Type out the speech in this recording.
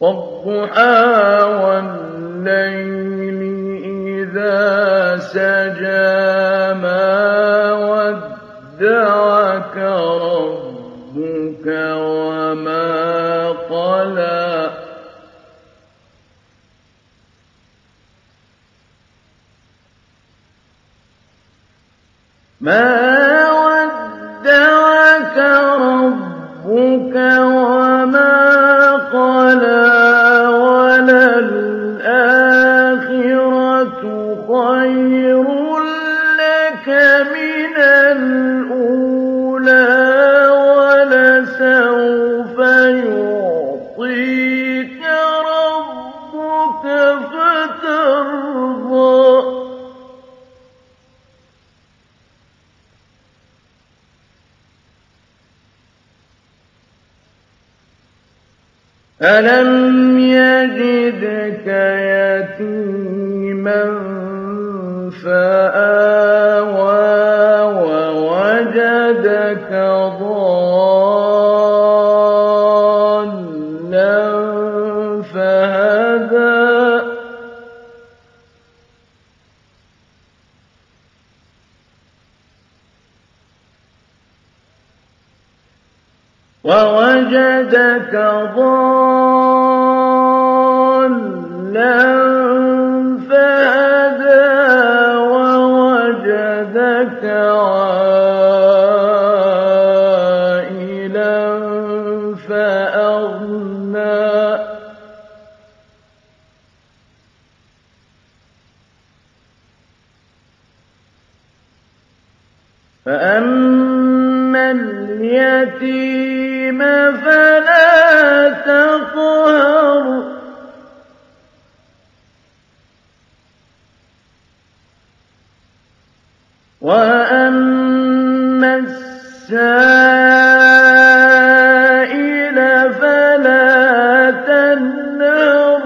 وَالضُّحَىٰ وَاللَّيْلِ إِذَا سَجَىٰ مَا وَدَّعَكَ رَبُّكَ وَمَا قَلَىٰ. الآخرة خَيْرٌ لَّكَ مِنَ الْأُولَىٰ أَلَمْ يَجِدْكَ يَتِيمًا فَآوَىٰ وَوَجَدَكَ عَائِلًا فَأَغْنَىٰ. فَأَمَّا الْيَتِيمَ فَلَا تَقْهَرْ وَأَمَّا تَنْهَرْ